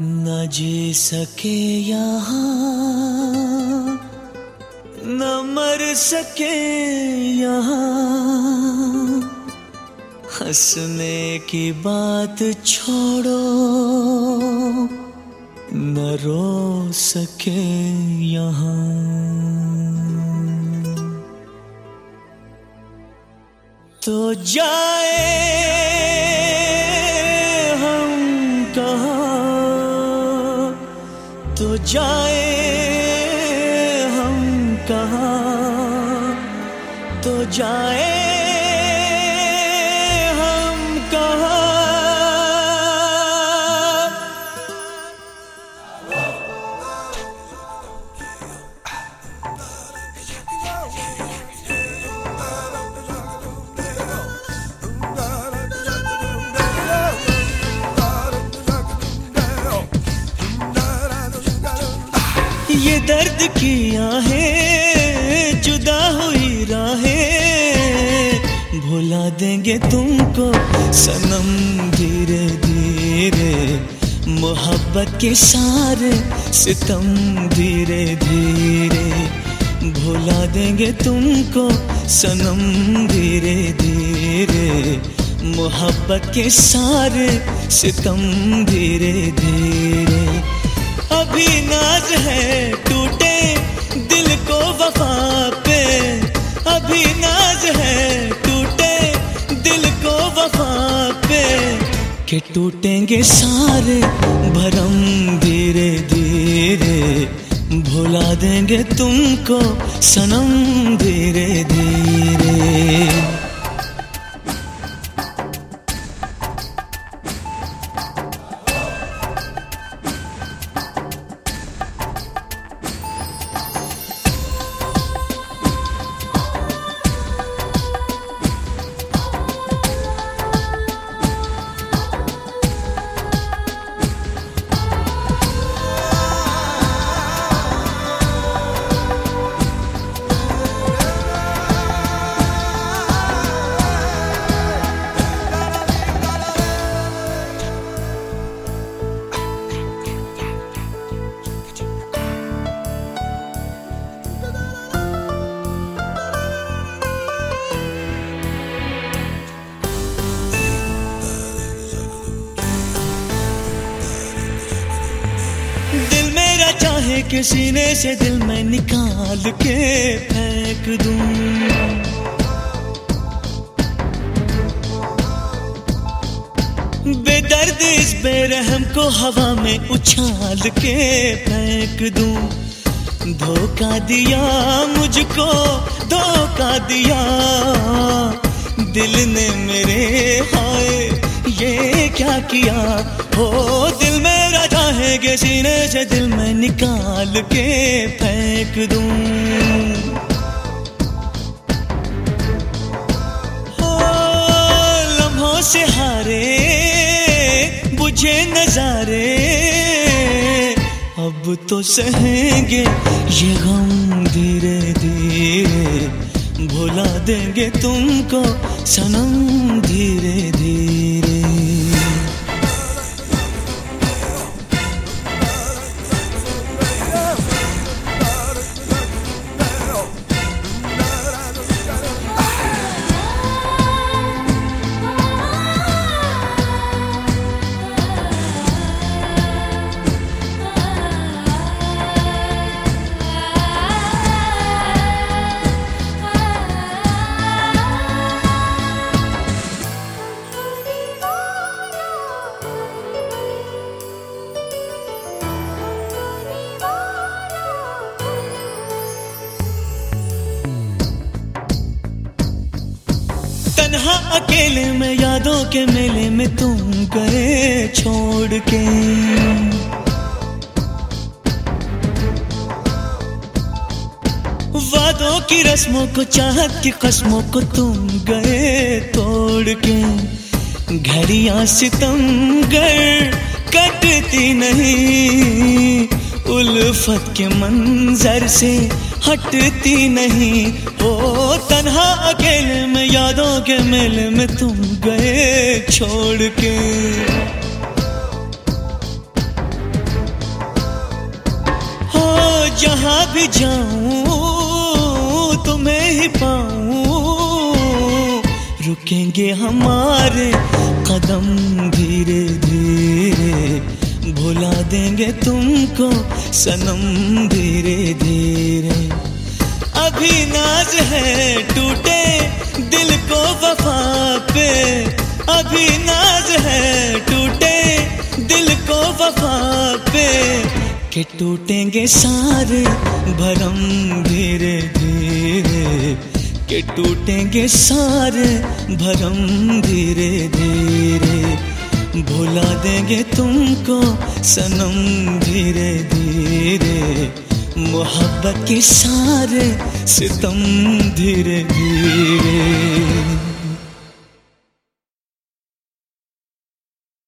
न जी सके यहाँ, न मर सके यहाँ। हंसने की बात छोड़ो, न रो सके यहाँ। तो जाए तो जाए हम कहा? तो जाए दर्द किया है जुदा हुई राहें। भुला देंगे तुमको सनम धीरे धीरे मोहब्बत के सारे सितम धीरे धीरे भुला देंगे तुमको सनम धीरे धीरे मोहब्बत के सारे सितम धीरे धीरे अभी नाज है टूटे दिल को वफा पे। अभी नाज है टूटे दिल को वफा पे। के टूटेंगे सारे भरम धीरे धीरे। भुला देंगे तुमको सनम धीरे धीरे। दिल मेरा चाहे कि सीने से दिल में निकाल के फेंक दूँ। बेदर्द इस बेरहम को हवा में उछाल के फेंक दूँ। धोखा दिया मुझको, धोखा दिया। दिल ने मेरे हाय, ये क्या किया? हो दिल मेरा चाहेगे सीने से दिल में निकाल के फेंक दूँ। लम्हों से हारे, बुझे नजारे, अब तो सहेंगे, ये गम धीरे धीरे। भुला देंगे तुमको सनम धीरे धीरे। अकेले में यादों के मेले में तुम गए छोड़ के। वादों की रस्मों को, चाहत की कस्मों को तुम गए तोड़ के। घड़ियाँ सितम गर कटती नहीं, उल्फत के मंजर से हटती नहीं, हो रहा अकेले में यादों के मेले में तुम गए छोड़ के। हो जहाँ भी जाऊँ, तुम्हें ही पाऊँ। रुकेंगे हमारे कदम धीरे धीरे। भुला देंगे तुमको सनम धीरे धीरे। अभी नाज है टूटे दिल को वफा पे। अभी नाज है टूटे दिल को वफा पे। के टूटेंगे सारे भरम धीरे धीरे। के टूटेंगे सारे भरम धीरे धीरे। भुला देंगे तुमको सनम धीरे धीरे। मोहब्बत के सारे सितम धीरे धीरे।